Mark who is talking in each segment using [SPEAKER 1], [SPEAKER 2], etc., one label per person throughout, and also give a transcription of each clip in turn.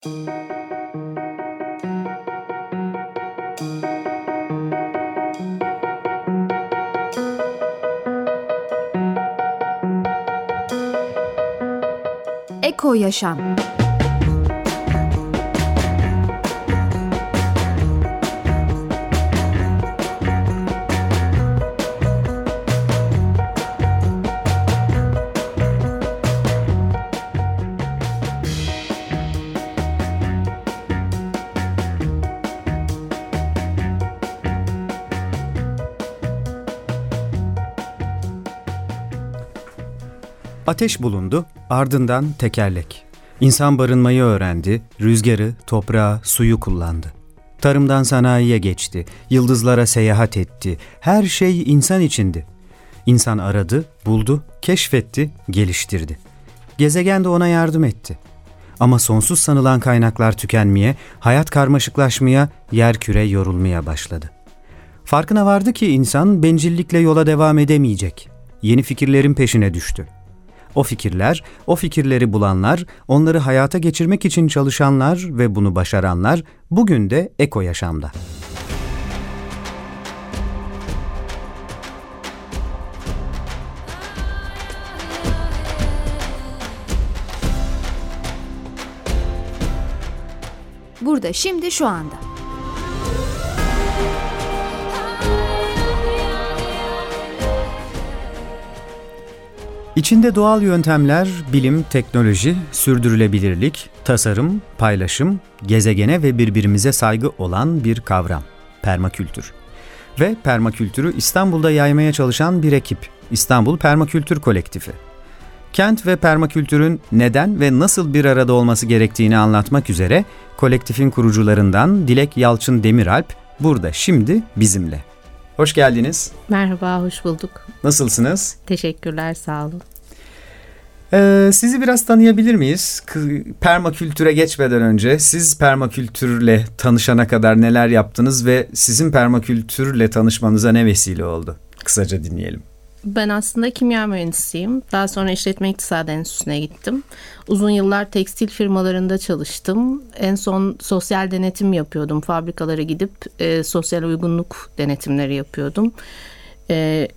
[SPEAKER 1] Eko Yaşam
[SPEAKER 2] Ateş bulundu, ardından tekerlek. İnsan barınmayı öğrendi, rüzgarı, toprağı, suyu kullandı. Tarımdan sanayiye geçti, yıldızlara seyahat etti. Her şey insan içindi. İnsan aradı, buldu, keşfetti, geliştirdi. Gezegen de ona yardım etti. Ama sonsuz sanılan kaynaklar tükenmeye, hayat karmaşıklaşmaya, yer küre yorulmaya başladı. Farkına vardı ki insan bencillikle yola devam edemeyecek. Yeni fikirlerin peşine düştü. O fikirler, o fikirleri bulanlar, onları hayata geçirmek için çalışanlar ve bunu başaranlar bugün de eko yaşamda.
[SPEAKER 1] Burada şimdi şu anda.
[SPEAKER 2] İçinde doğal yöntemler, bilim, teknoloji, sürdürülebilirlik, tasarım, paylaşım, gezegene ve birbirimize saygı olan bir kavram. Permakültür. Ve permakültürü İstanbul'da yaymaya çalışan bir ekip. İstanbul Permakültür Kolektifi. Kent ve permakültürün neden ve nasıl bir arada olması gerektiğini anlatmak üzere kolektifin kurucularından Dilek Yalçın Demiralp burada şimdi bizimle. Hoş geldiniz.
[SPEAKER 3] Merhaba, hoş bulduk.
[SPEAKER 2] Nasılsınız?
[SPEAKER 3] Teşekkürler, sağ olun.
[SPEAKER 2] Ee, sizi biraz tanıyabilir miyiz? Permakültüre geçmeden önce siz permakültürle tanışana kadar neler yaptınız ve sizin permakültürle tanışmanıza ne vesile oldu? Kısaca dinleyelim.
[SPEAKER 3] Ben aslında kimya mühendisiyim. Daha sonra işletme iktisadı enstitüsüne gittim. Uzun yıllar tekstil firmalarında çalıştım. En son sosyal denetim yapıyordum. Fabrikalara gidip e, sosyal uygunluk denetimleri yapıyordum. E,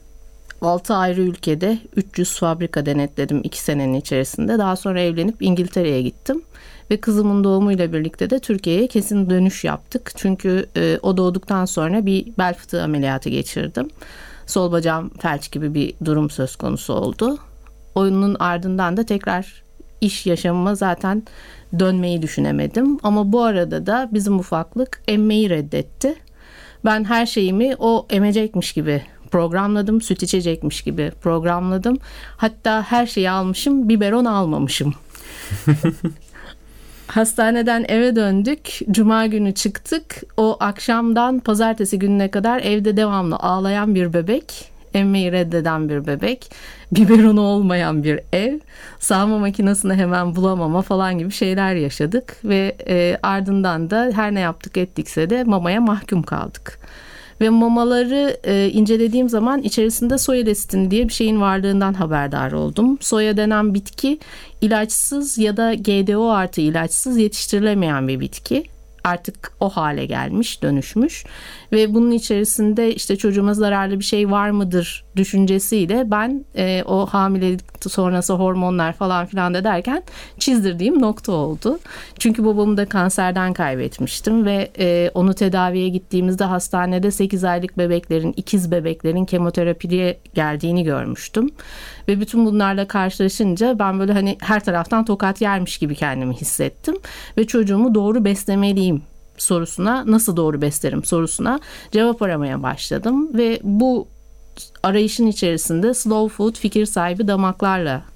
[SPEAKER 3] 6 ayrı ülkede 300 fabrika denetledim 2 senenin içerisinde. Daha sonra evlenip İngiltere'ye gittim. Ve kızımın doğumuyla birlikte de Türkiye'ye kesin dönüş yaptık. Çünkü e, o doğduktan sonra bir bel fıtığı ameliyatı geçirdim sol bacağım felç gibi bir durum söz konusu oldu. Oyunun ardından da tekrar iş yaşamıma zaten dönmeyi düşünemedim. Ama bu arada da bizim ufaklık emmeyi reddetti. Ben her şeyimi o emecekmiş gibi programladım. Süt içecekmiş gibi programladım. Hatta her şeyi almışım, biberon almamışım. Hastaneden eve döndük. Cuma günü çıktık. O akşamdan pazartesi gününe kadar evde devamlı ağlayan bir bebek. Emmeyi reddeden bir bebek. Biberonu olmayan bir ev. Sağma makinesini hemen bulamama falan gibi şeyler yaşadık. Ve e, ardından da her ne yaptık ettikse de mamaya mahkum kaldık. Ve mamaları e, incelediğim zaman içerisinde soya lesitin diye bir şeyin varlığından haberdar oldum. Soya denen bitki ilaçsız ya da GDO artı ilaçsız yetiştirilemeyen bir bitki artık o hale gelmiş, dönüşmüş ve bunun içerisinde işte çocuğuma zararlı bir şey var mıdır düşüncesiyle ben e, o hamilelik sonrası hormonlar falan filan da derken çizdirdiğim nokta oldu. Çünkü babamı da kanserden kaybetmiştim ve e, onu tedaviye gittiğimizde hastanede 8 aylık bebeklerin, ikiz bebeklerin kemoterapiye geldiğini görmüştüm. Ve bütün bunlarla karşılaşınca ben böyle hani her taraftan tokat yermiş gibi kendimi hissettim. Ve çocuğumu doğru beslemeliyim sorusuna nasıl doğru beslerim sorusuna cevap aramaya başladım ve bu arayışın içerisinde slow food fikir sahibi damaklarla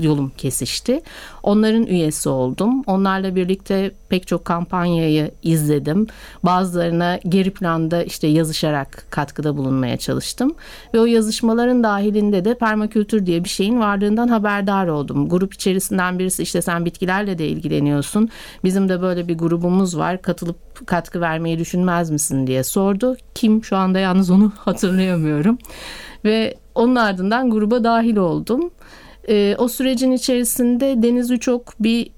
[SPEAKER 3] yolum kesişti. Onların üyesi oldum. Onlarla birlikte pek çok kampanyayı izledim. Bazılarına geri planda işte yazışarak katkıda bulunmaya çalıştım. Ve o yazışmaların dahilinde de permakültür diye bir şeyin varlığından haberdar oldum. Grup içerisinden birisi işte sen bitkilerle de ilgileniyorsun. Bizim de böyle bir grubumuz var. Katılıp katkı vermeyi düşünmez misin diye sordu. Kim şu anda yalnız onu hatırlayamıyorum. Ve onun ardından gruba dahil oldum. E, o sürecin içerisinde Deniz Üçok bir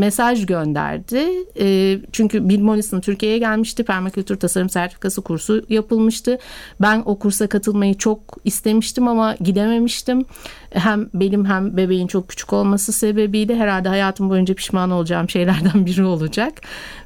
[SPEAKER 3] mesaj gönderdi. E, çünkü Bill Mollison Türkiye'ye gelmişti. Permakültür tasarım sertifikası kursu yapılmıştı. Ben o kursa katılmayı çok istemiştim ama gidememiştim. Hem benim hem bebeğin çok küçük olması sebebiyle herhalde hayatım boyunca pişman olacağım şeylerden biri olacak.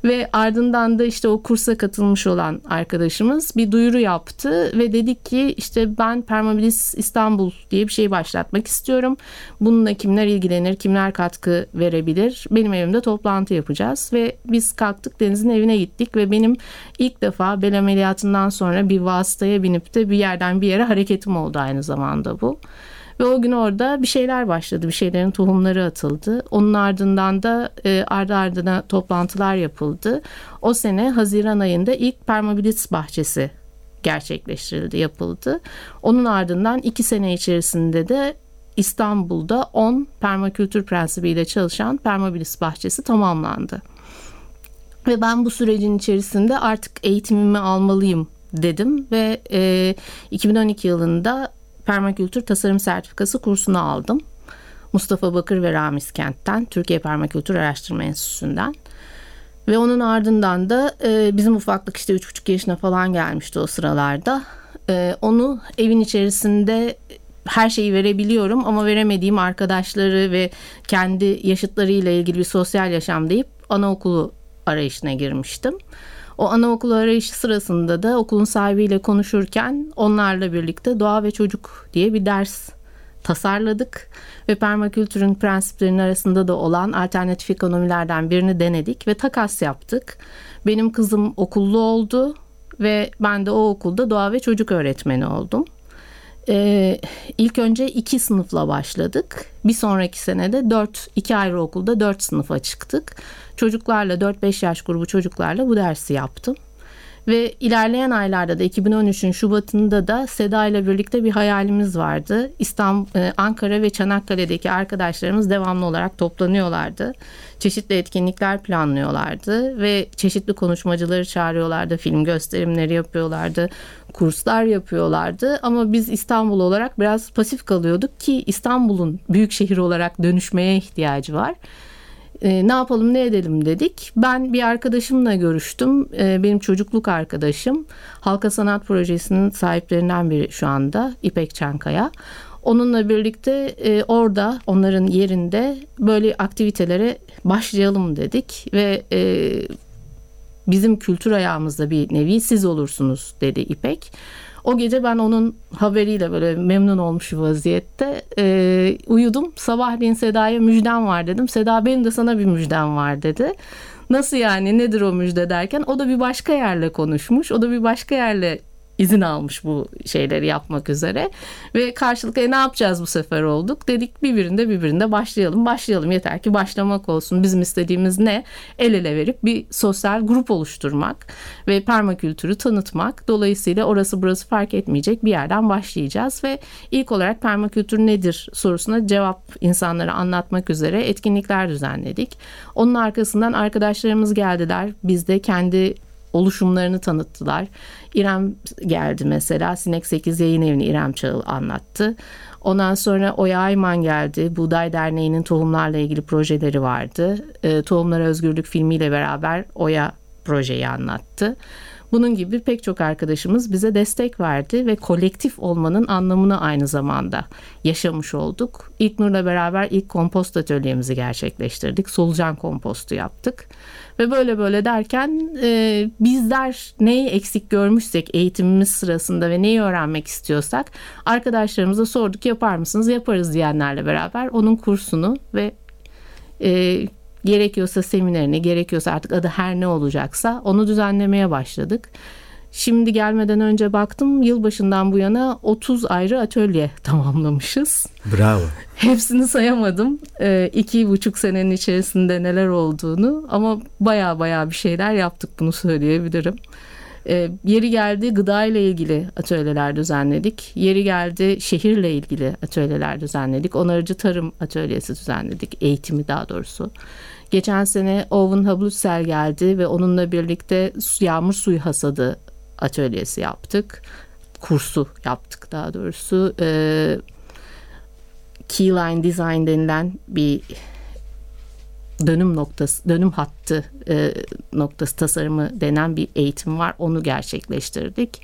[SPEAKER 3] Ve ardından da işte o kursa katılmış olan arkadaşımız bir duyuru yaptı ve dedik ki işte ben Permabilis İstanbul diye bir şey başlatmak istiyorum. Bununla kimler ilgilenir, kimler katkı verebilir? Benim evimde toplantı yapacağız ve biz kalktık Deniz'in evine gittik ve benim ilk defa bel ameliyatından sonra bir vasıtaya binip de bir yerden bir yere hareketim oldu aynı zamanda bu. Ve o gün orada bir şeyler başladı. Bir şeylerin tohumları atıldı. Onun ardından da e, ardı ardına toplantılar yapıldı. O sene Haziran ayında ilk permabilis bahçesi gerçekleştirildi, yapıldı. Onun ardından iki sene içerisinde de İstanbul'da 10 permakültür prensibiyle çalışan permabilis bahçesi tamamlandı. Ve ben bu sürecin içerisinde artık eğitimimi almalıyım dedim ve e, 2012 yılında permakültür tasarım sertifikası kursunu aldım. Mustafa Bakır ve Ramiz Kent'ten, Türkiye Permakültür Araştırma Enstitüsü'nden. Ve onun ardından da e, bizim ufaklık işte 3,5 yaşına falan gelmişti o sıralarda. E, onu evin içerisinde her şeyi verebiliyorum ama veremediğim arkadaşları ve kendi yaşıtlarıyla ilgili bir sosyal yaşam deyip anaokulu arayışına girmiştim. O anaokulu arayışı sırasında da okulun sahibiyle konuşurken onlarla birlikte doğa ve çocuk diye bir ders tasarladık ve permakültürün prensiplerinin arasında da olan alternatif ekonomilerden birini denedik ve takas yaptık. Benim kızım okullu oldu ve ben de o okulda doğa ve çocuk öğretmeni oldum. Ee, ilk önce iki sınıfla başladık. Bir sonraki senede dört, iki ayrı okulda dört sınıfa çıktık. Çocuklarla 4-5 yaş grubu çocuklarla bu dersi yaptım. Ve ilerleyen aylarda da 2013'ün Şubat'ında da Seda ile birlikte bir hayalimiz vardı. İstanbul, e, Ankara ve Çanakkale'deki arkadaşlarımız devamlı olarak toplanıyorlardı. Çeşitli etkinlikler planlıyorlardı ve çeşitli konuşmacıları çağırıyorlardı. Film gösterimleri yapıyorlardı, kurslar yapıyorlardı. Ama biz İstanbul olarak biraz pasif kalıyorduk ki İstanbul'un büyük şehir olarak dönüşmeye ihtiyacı var e, ne yapalım ne edelim dedik. Ben bir arkadaşımla görüştüm. E, benim çocukluk arkadaşım. Halka Sanat Projesi'nin sahiplerinden biri şu anda İpek Çankaya. Onunla birlikte e, orada onların yerinde böyle aktivitelere başlayalım dedik ve bizim kültür ayağımızda bir nevi siz olursunuz dedi İpek. O gece ben onun haberiyle böyle memnun olmuş vaziyette e, uyudum. Sabahleyin Seda'ya müjdem var dedim. Seda benim de sana bir müjdem var dedi. Nasıl yani nedir o müjde derken o da bir başka yerle konuşmuş. O da bir başka yerle izin almış bu şeyleri yapmak üzere. Ve karşılıklı e, ne yapacağız bu sefer olduk? dedik. Birbirinde birbirinde başlayalım başlayalım. Yeter ki başlamak olsun. Bizim istediğimiz ne? El ele verip bir sosyal grup oluşturmak ve permakültürü tanıtmak. Dolayısıyla orası burası fark etmeyecek bir yerden başlayacağız ve ilk olarak permakültür nedir sorusuna cevap insanlara anlatmak üzere etkinlikler düzenledik. Onun arkasından arkadaşlarımız geldiler. Biz de kendi oluşumlarını tanıttılar. İrem geldi mesela. Sinek 8 yayın evini İrem Çağıl anlattı. Ondan sonra Oya Ayman geldi. Buğday Derneği'nin tohumlarla ilgili projeleri vardı. E, Tohumlara Özgürlük filmiyle beraber Oya projeyi anlattı. Bunun gibi pek çok arkadaşımız bize destek verdi ve kolektif olmanın anlamını aynı zamanda yaşamış olduk. İlknur'la beraber ilk kompost atölyemizi gerçekleştirdik. Solucan kompostu yaptık. Ve böyle böyle derken e, bizler neyi eksik görmüşsek eğitimimiz sırasında ve neyi öğrenmek istiyorsak arkadaşlarımıza sorduk yapar mısınız? Yaparız diyenlerle beraber onun kursunu ve e, gerekiyorsa seminerini gerekiyorsa artık adı her ne olacaksa onu düzenlemeye başladık. Şimdi gelmeden önce baktım yılbaşından bu yana 30 ayrı atölye tamamlamışız.
[SPEAKER 2] Bravo.
[SPEAKER 3] Hepsini sayamadım. Ee, iki buçuk senenin içerisinde neler olduğunu ama baya baya bir şeyler yaptık bunu söyleyebilirim. Ee, yeri geldi gıda ile ilgili atölyeler düzenledik. Yeri geldi şehirle ilgili atölyeler düzenledik. Onarıcı tarım atölyesi düzenledik. Eğitimi daha doğrusu. Geçen sene Owen Hablutsel geldi ve onunla birlikte yağmur suyu hasadı atölyesi yaptık. Kursu yaptık daha doğrusu. E, Keyline Design denilen bir dönüm noktası, dönüm hattı e, noktası tasarımı denen bir eğitim var. Onu gerçekleştirdik.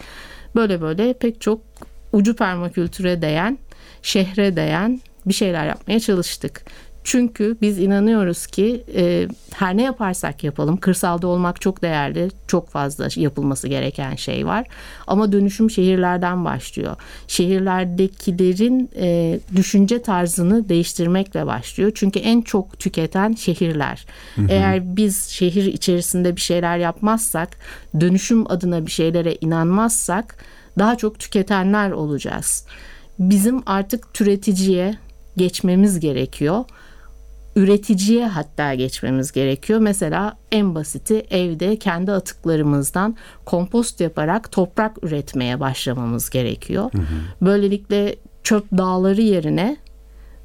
[SPEAKER 3] Böyle böyle pek çok ucu permakültüre değen, şehre değen bir şeyler yapmaya çalıştık. Çünkü biz inanıyoruz ki e, her ne yaparsak yapalım kırsalda olmak çok değerli, çok fazla yapılması gereken şey var. Ama dönüşüm şehirlerden başlıyor. Şehirlerdekilerin e, düşünce tarzını değiştirmekle başlıyor. Çünkü en çok tüketen şehirler. Hı hı. Eğer biz şehir içerisinde bir şeyler yapmazsak, dönüşüm adına bir şeylere inanmazsak daha çok tüketenler olacağız. Bizim artık türeticiye geçmemiz gerekiyor üreticiye hatta geçmemiz gerekiyor. Mesela en basiti evde kendi atıklarımızdan kompost yaparak toprak üretmeye başlamamız gerekiyor. Hı hı. Böylelikle çöp dağları yerine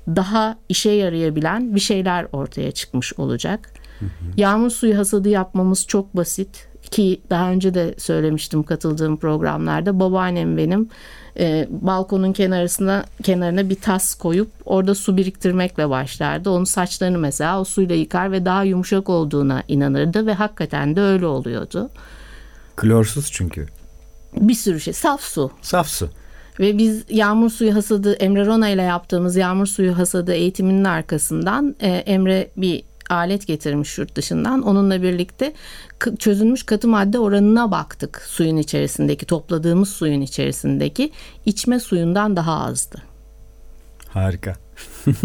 [SPEAKER 3] daha işe yarayabilen bir şeyler ortaya çıkmış olacak. Hı hı. Yağmur suyu hasadı yapmamız çok basit ki daha önce de söylemiştim katıldığım programlarda babaannem benim e, balkonun kenarına kenarına bir tas koyup orada su biriktirmekle başlardı. Onun saçlarını mesela o suyla yıkar ve daha yumuşak olduğuna inanırdı ve hakikaten de öyle oluyordu.
[SPEAKER 2] Klorsuz çünkü.
[SPEAKER 3] Bir sürü şey. Saf su.
[SPEAKER 2] Saf su.
[SPEAKER 3] Ve biz yağmur suyu hasadı Emre Rona ile yaptığımız yağmur suyu hasadı eğitiminin arkasından e, Emre bir alet getirmiş yurt dışından. Onunla birlikte çözülmüş katı madde oranına baktık suyun içerisindeki topladığımız suyun içerisindeki içme suyundan daha azdı.
[SPEAKER 2] Harika.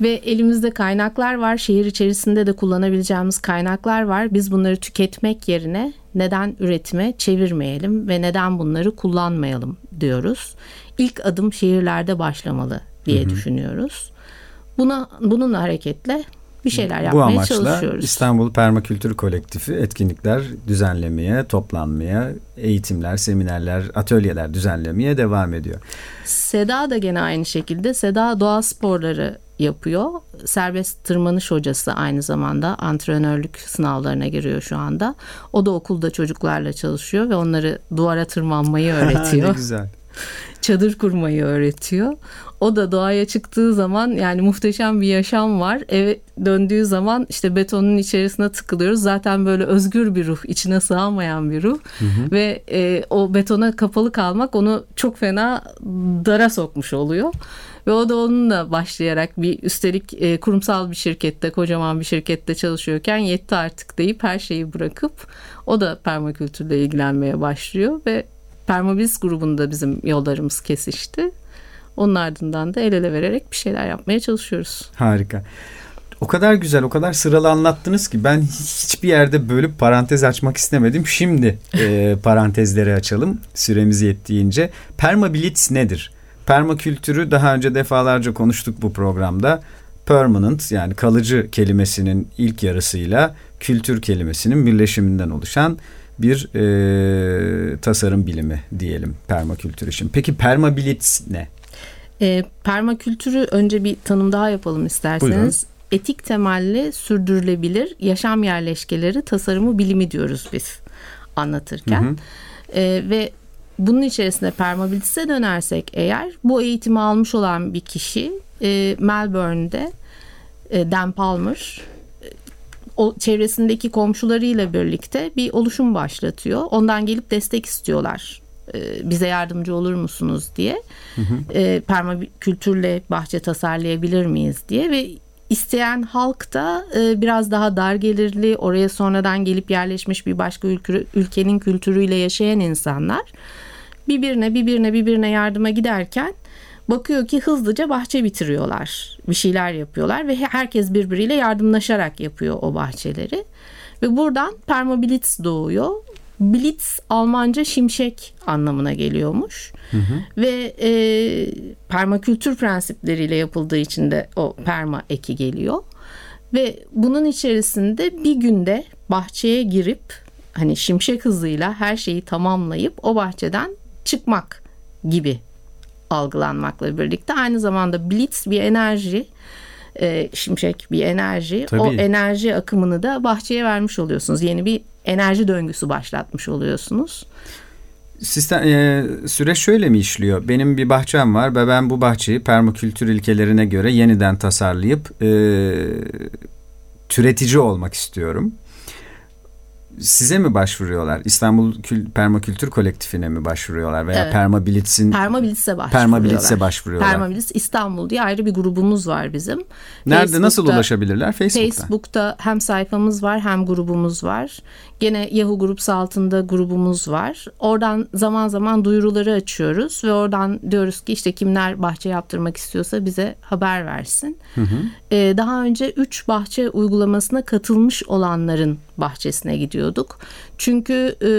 [SPEAKER 3] Ve elimizde kaynaklar var. Şehir içerisinde de kullanabileceğimiz kaynaklar var. Biz bunları tüketmek yerine neden üretime çevirmeyelim ve neden bunları kullanmayalım diyoruz. İlk adım şehirlerde başlamalı diye hı hı. düşünüyoruz. Buna bununla hareketle bir şeyler yapmaya Bu amaçla çalışıyoruz.
[SPEAKER 2] İstanbul Permakültür Kolektifi etkinlikler düzenlemeye, toplanmaya, eğitimler, seminerler, atölyeler düzenlemeye devam ediyor.
[SPEAKER 3] Seda da gene aynı şekilde. Seda doğa sporları yapıyor. Serbest tırmanış hocası aynı zamanda antrenörlük sınavlarına giriyor şu anda. O da okulda çocuklarla çalışıyor ve onları duvara tırmanmayı öğretiyor.
[SPEAKER 2] ne güzel
[SPEAKER 3] çadır kurmayı öğretiyor. O da doğaya çıktığı zaman yani muhteşem bir yaşam var. Eve döndüğü zaman işte betonun içerisine tıkılıyoruz. Zaten böyle özgür bir ruh, içine sığamayan bir ruh. Hı hı. Ve e, o betona kapalı kalmak onu çok fena dara sokmuş oluyor. Ve o da onunla başlayarak bir üstelik e, kurumsal bir şirkette, kocaman bir şirkette çalışıyorken yetti artık deyip her şeyi bırakıp o da permakültürle ilgilenmeye başlıyor ve Permobiz grubunda bizim yollarımız kesişti. Onun ardından da el ele vererek bir şeyler yapmaya çalışıyoruz.
[SPEAKER 2] Harika. O kadar güzel, o kadar sıralı anlattınız ki ben hiçbir yerde böyle parantez açmak istemedim. Şimdi e, parantezleri açalım süremiz yettiğince. Permabilits nedir? Permakültürü daha önce defalarca konuştuk bu programda. Permanent yani kalıcı kelimesinin ilk yarısıyla kültür kelimesinin birleşiminden oluşan bir e, tasarım bilimi diyelim permakültür için. Peki permabilits ne?
[SPEAKER 3] E, permakültürü önce bir tanım daha yapalım isterseniz. Buyurun. Etik temelli sürdürülebilir yaşam yerleşkeleri tasarımı bilimi diyoruz biz anlatırken. Hı hı. E, ve bunun içerisinde permabilitse dönersek eğer bu eğitimi almış olan bir kişi e, Melbourne'de e, Dan Palmer o çevresindeki komşularıyla birlikte bir oluşum başlatıyor. Ondan gelip destek istiyorlar. E, bize yardımcı olur musunuz diye. Hı hı. E, permakültürle bahçe tasarlayabilir miyiz diye ve isteyen halk da e, biraz daha dar gelirli, oraya sonradan gelip yerleşmiş bir başka ülke, ülkenin kültürüyle yaşayan insanlar birbirine birbirine birbirine yardıma giderken Bakıyor ki hızlıca bahçe bitiriyorlar. Bir şeyler yapıyorlar ve herkes birbiriyle yardımlaşarak yapıyor o bahçeleri. Ve buradan permoblitz doğuyor. Blitz Almanca şimşek anlamına geliyormuş. Hı hı. Ve e, permakültür prensipleriyle yapıldığı için de o perma eki geliyor. Ve bunun içerisinde bir günde bahçeye girip hani şimşek hızıyla her şeyi tamamlayıp o bahçeden çıkmak gibi algılanmakla birlikte aynı zamanda blitz bir enerji e, şimşek bir enerji Tabii. o enerji akımını da bahçeye vermiş oluyorsunuz yeni bir enerji döngüsü başlatmış oluyorsunuz.
[SPEAKER 2] Sistem, e, süreç şöyle mi işliyor? Benim bir bahçem var ve ben bu bahçeyi permakültür ilkelerine göre yeniden tasarlayıp e, türetici olmak istiyorum size mi başvuruyorlar? İstanbul Kül Permakültür Kolektifine mi başvuruyorlar veya
[SPEAKER 3] Evet.
[SPEAKER 2] Permabilits'in
[SPEAKER 3] Permabilis'e başvuruyorlar.
[SPEAKER 2] Permabilits'e başvuruyorlar.
[SPEAKER 3] Permabilis İstanbul diye ayrı bir grubumuz var bizim.
[SPEAKER 2] Nerede nasıl
[SPEAKER 3] Facebook'ta-
[SPEAKER 2] ulaşabilirler? Facebook'ta.
[SPEAKER 3] Facebook'ta hem sayfamız var hem grubumuz var. Gene Yahoo Groups altında grubumuz var. Oradan zaman zaman duyuruları açıyoruz ve oradan diyoruz ki işte kimler bahçe yaptırmak istiyorsa bize haber versin. Ee, daha önce 3 bahçe uygulamasına katılmış olanların bahçesine gidiyorduk. Çünkü e,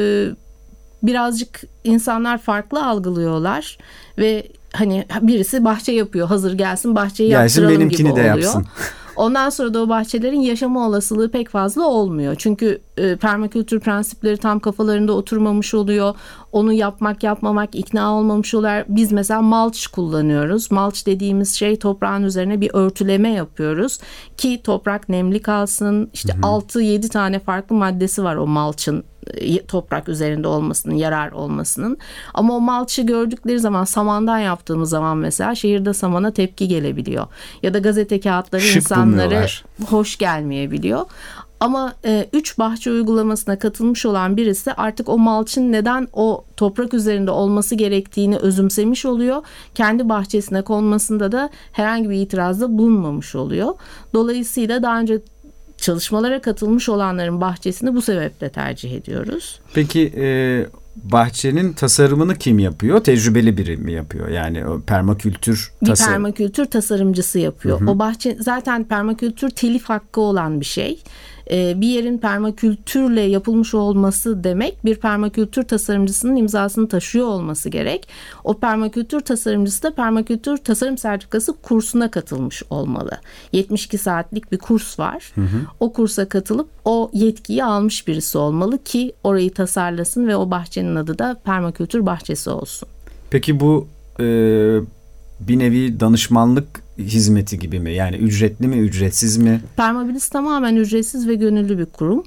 [SPEAKER 3] birazcık insanlar farklı algılıyorlar ve hani birisi bahçe yapıyor hazır gelsin bahçeyi
[SPEAKER 2] Gelsin
[SPEAKER 3] yaptıralım
[SPEAKER 2] benimkini
[SPEAKER 3] gibi
[SPEAKER 2] de
[SPEAKER 3] oluyor.
[SPEAKER 2] yapsın.
[SPEAKER 3] Ondan sonra da o bahçelerin yaşama olasılığı pek fazla olmuyor. Çünkü e, permakültür prensipleri tam kafalarında oturmamış oluyor. Onu yapmak yapmamak ikna olmamış oluyorlar. Biz mesela mulch kullanıyoruz. Mulch dediğimiz şey toprağın üzerine bir örtüleme yapıyoruz. Ki toprak nemli kalsın. İşte 6-7 tane farklı maddesi var o mulch'ın e, toprak üzerinde olmasının, yarar olmasının. Ama o malçı gördükleri zaman samandan yaptığımız zaman mesela şehirde samana tepki gelebiliyor. Ya da gazete kağıtları
[SPEAKER 2] Şık
[SPEAKER 3] insanları
[SPEAKER 2] bulmuyorlar.
[SPEAKER 3] hoş gelmeyebiliyor. Ama 3 bahçe uygulamasına katılmış olan birisi artık o malçın neden o toprak üzerinde olması gerektiğini özümsemiş oluyor. Kendi bahçesine konmasında da herhangi bir itirazda bulunmamış oluyor. Dolayısıyla daha önce çalışmalara katılmış olanların bahçesini bu sebeple tercih ediyoruz.
[SPEAKER 2] Peki e, bahçenin tasarımını kim yapıyor? Tecrübeli biri mi yapıyor? Yani o permakültür
[SPEAKER 3] bir
[SPEAKER 2] tasarım.
[SPEAKER 3] permakültür tasarımcısı yapıyor. O bahçe zaten permakültür telif hakkı olan bir şey. Ee, bir yerin permakültürle yapılmış olması demek bir permakültür tasarımcısının imzasını taşıyor olması gerek. O permakültür tasarımcısı da permakültür tasarım sertifikası kursuna katılmış olmalı. 72 saatlik bir kurs var. O kursa katılıp o yetkiyi almış birisi olmalı ki orayı tasarlasın ve o bahçenin adı da permakültür bahçesi olsun.
[SPEAKER 2] Peki bu e, bir nevi danışmanlık hizmeti gibi mi? Yani ücretli mi, ücretsiz mi?
[SPEAKER 3] Permabilis tamamen ücretsiz ve gönüllü bir kurum.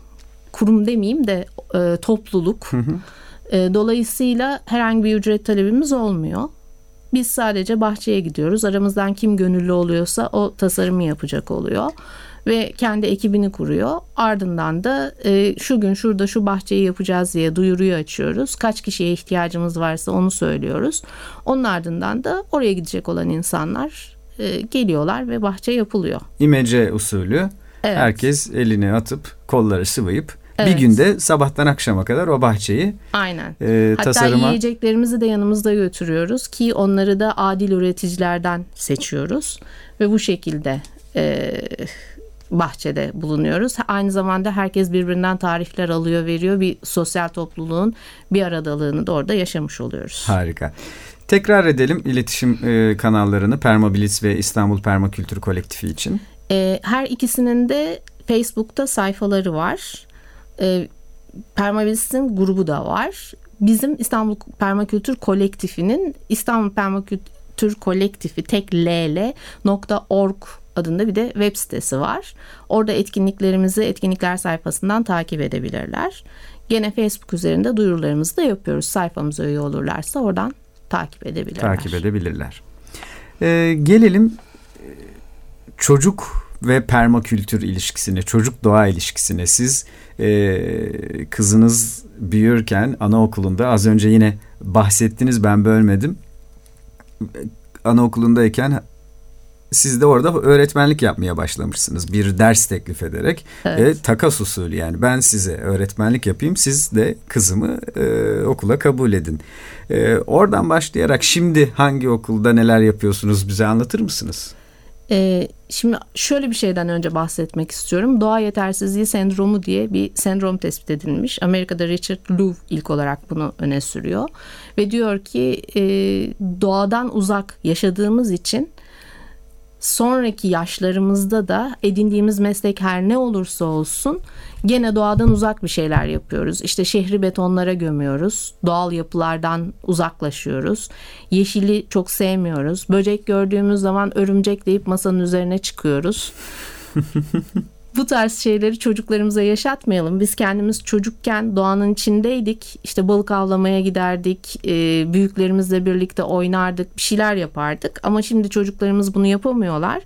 [SPEAKER 3] Kurum demeyeyim de e, topluluk. E, dolayısıyla herhangi bir ücret talebimiz olmuyor. Biz sadece bahçeye gidiyoruz. Aramızdan kim gönüllü oluyorsa o tasarımı yapacak oluyor. Ve kendi ekibini kuruyor. Ardından da e, şu gün şurada şu bahçeyi yapacağız diye duyuruyu açıyoruz. Kaç kişiye ihtiyacımız varsa onu söylüyoruz. Onun ardından da oraya gidecek olan insanlar e, geliyorlar ve bahçe yapılıyor.
[SPEAKER 2] İmece usulü.
[SPEAKER 3] Evet.
[SPEAKER 2] Herkes elini atıp kolları sıvayıp bir
[SPEAKER 3] Evet.
[SPEAKER 2] günde sabahtan akşama kadar o bahçeyi
[SPEAKER 3] Aynen.
[SPEAKER 2] e,
[SPEAKER 3] Hatta
[SPEAKER 2] tasarıma
[SPEAKER 3] yiyeceklerimizi de yanımızda götürüyoruz ki onları da adil üreticilerden seçiyoruz ve bu şekilde e, bahçede bulunuyoruz. Aynı zamanda herkes birbirinden tarifler alıyor, veriyor. Bir sosyal topluluğun bir aradalığını da orada yaşamış oluyoruz.
[SPEAKER 2] Harika. Tekrar edelim iletişim e, kanallarını Permabilis ve İstanbul Permakültür Kolektifi için.
[SPEAKER 3] E, her ikisinin de Facebook'ta sayfaları var. E, Permabilis'in grubu da var. Bizim İstanbul Permakültür Kolektifi'nin İstanbul Permakültür Kolektifi tek l nokta org adında bir de web sitesi var. Orada etkinliklerimizi etkinlikler sayfasından takip edebilirler. Gene Facebook üzerinde duyurularımızı da yapıyoruz. Sayfamıza üye olurlarsa oradan takip edebilirler.
[SPEAKER 2] Takip edebilirler. E, gelelim e, çocuk ve permakültür ilişkisine, çocuk doğa ilişkisine. Siz e, kızınız büyürken anaokulunda az önce yine bahsettiniz ben bölmedim. Anaokulundayken siz de orada öğretmenlik yapmaya başlamışsınız. Bir ders teklif ederek
[SPEAKER 3] Evet.
[SPEAKER 2] ve takas usulü yani ben size öğretmenlik yapayım siz de kızımı e, okula kabul edin. E, oradan başlayarak şimdi hangi okulda neler yapıyorsunuz bize anlatır mısınız?
[SPEAKER 3] Ee, şimdi şöyle bir şeyden önce bahsetmek istiyorum. Doğa yetersizliği sendromu diye bir sendrom tespit edilmiş. Amerika'da Richard Louv ilk olarak bunu öne sürüyor. Ve diyor ki e, doğadan uzak yaşadığımız için sonraki yaşlarımızda da edindiğimiz meslek her ne olursa olsun gene doğadan uzak bir şeyler yapıyoruz. İşte şehri betonlara gömüyoruz. Doğal yapılardan uzaklaşıyoruz. Yeşili çok sevmiyoruz. Böcek gördüğümüz zaman örümcek deyip masanın üzerine çıkıyoruz. Bu tarz şeyleri çocuklarımıza yaşatmayalım. Biz kendimiz çocukken doğanın içindeydik. İşte balık avlamaya giderdik. e, Büyüklerimizle birlikte oynardık. Bir şeyler yapardık. Ama şimdi çocuklarımız bunu yapamıyorlar.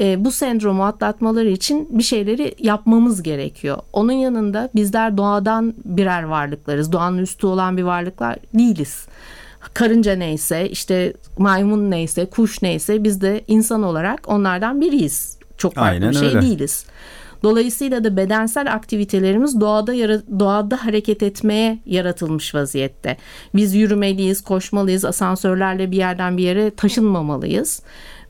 [SPEAKER 3] e, bu sendromu atlatmaları için bir şeyleri yapmamız gerekiyor. Onun yanında bizler doğadan birer varlıklarız. Doğanın üstü olan bir varlıklar değiliz. Karınca neyse, işte maymun neyse, kuş neyse biz de insan olarak onlardan biriyiz. Çok farklı
[SPEAKER 2] Aynen
[SPEAKER 3] bir şey
[SPEAKER 2] öyle.
[SPEAKER 3] değiliz. Dolayısıyla da bedensel aktivitelerimiz doğada yara- doğada hareket etmeye yaratılmış vaziyette. Biz yürümeliyiz, koşmalıyız, asansörlerle bir yerden bir yere taşınmamalıyız.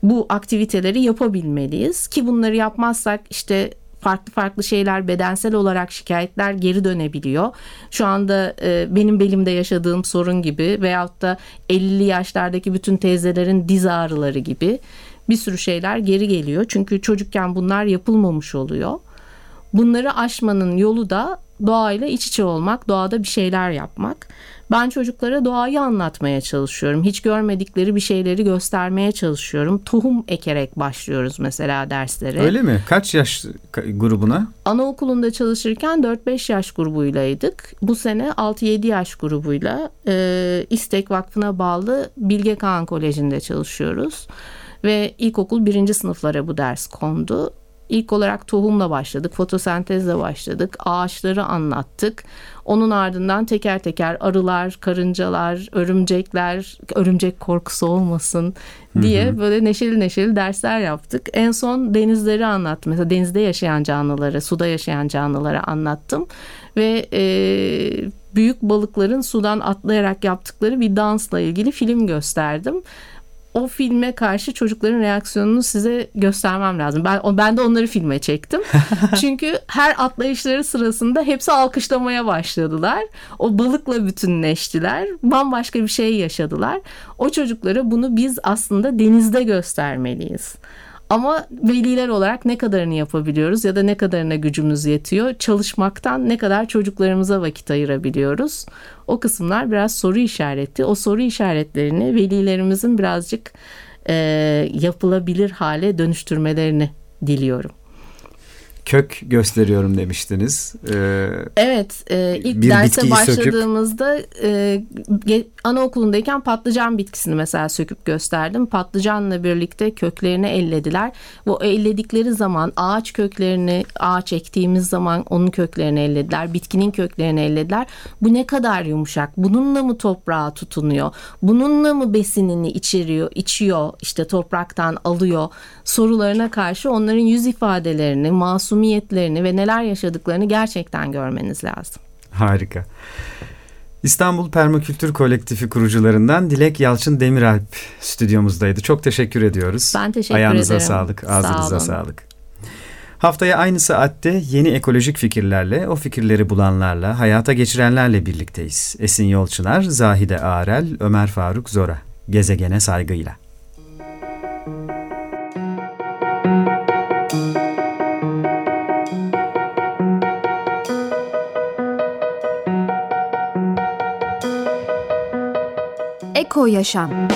[SPEAKER 3] Bu aktiviteleri yapabilmeliyiz ki bunları yapmazsak işte farklı farklı şeyler bedensel olarak şikayetler geri dönebiliyor. Şu anda e, benim belimde yaşadığım sorun gibi veyahut da 50'li yaşlardaki bütün teyzelerin diz ağrıları gibi bir sürü şeyler geri geliyor. Çünkü çocukken bunlar yapılmamış oluyor. Bunları aşmanın yolu da doğayla iç içe olmak, doğada bir şeyler yapmak. Ben çocuklara doğayı anlatmaya çalışıyorum. Hiç görmedikleri bir şeyleri göstermeye çalışıyorum. Tohum ekerek başlıyoruz mesela derslere.
[SPEAKER 2] Öyle mi? Kaç yaş grubuna?
[SPEAKER 3] Anaokulunda çalışırken 4-5 yaş grubuylaydık. Bu sene 6-7 yaş grubuyla e, İstek Vakfı'na bağlı Bilge Kağan Koleji'nde çalışıyoruz. Ve ilkokul birinci sınıflara bu ders kondu. İlk olarak tohumla başladık, fotosentezle başladık, ağaçları anlattık. Onun ardından teker teker arılar, karıncalar, örümcekler, örümcek korkusu olmasın diye böyle neşeli neşeli dersler yaptık. En son denizleri anlattım. Mesela denizde yaşayan canlıları, suda yaşayan canlıları anlattım. Ve e, büyük balıkların sudan atlayarak yaptıkları bir dansla ilgili film gösterdim o filme karşı çocukların reaksiyonunu size göstermem lazım. Ben ben de onları filme çektim. Çünkü her atlayışları sırasında hepsi alkışlamaya başladılar. O balıkla bütünleştiler. Bambaşka bir şey yaşadılar. O çocuklara bunu biz aslında denizde göstermeliyiz. Ama veliler olarak ne kadarını yapabiliyoruz ya da ne kadarına gücümüz yetiyor? Çalışmaktan ne kadar çocuklarımıza vakit ayırabiliyoruz? O kısımlar biraz soru işareti. O soru işaretlerini velilerimizin birazcık e, yapılabilir hale dönüştürmelerini diliyorum.
[SPEAKER 2] Kök gösteriyorum demiştiniz. Ee,
[SPEAKER 3] Evet, e, ilk derse
[SPEAKER 2] bitkiyi söküp-
[SPEAKER 3] başladığımızda e, anaokulundayken patlıcan bitkisini mesela söküp gösterdim. Patlıcanla birlikte köklerini ellediler. Bu elledikleri zaman ağaç köklerini, ağaç ektiğimiz zaman onun köklerini ellediler. Bitkinin köklerini ellediler. Bu ne kadar yumuşak. Bununla mı toprağa tutunuyor? Bununla mı besinini içeriyor, içiyor, işte topraktan alıyor sorularına karşı onların yüz ifadelerini, masumiyetlerini ve neler yaşadıklarını gerçekten görmeniz lazım.
[SPEAKER 2] harika. İstanbul Permakültür Kolektifi kurucularından Dilek Yalçın Demiralp stüdyomuzdaydı. Çok teşekkür ediyoruz.
[SPEAKER 3] Ben teşekkür
[SPEAKER 2] Ayağınıza
[SPEAKER 3] ederim.
[SPEAKER 2] sağlık,
[SPEAKER 3] Sağ
[SPEAKER 2] ağzınıza
[SPEAKER 3] olun.
[SPEAKER 2] sağlık. Haftaya aynı saatte yeni ekolojik fikirlerle, o fikirleri bulanlarla, hayata geçirenlerle birlikteyiz. Esin Yolçınar, Zahide Arel, Ömer Faruk Zora. Gezegene saygıyla.
[SPEAKER 1] Eko Yaşam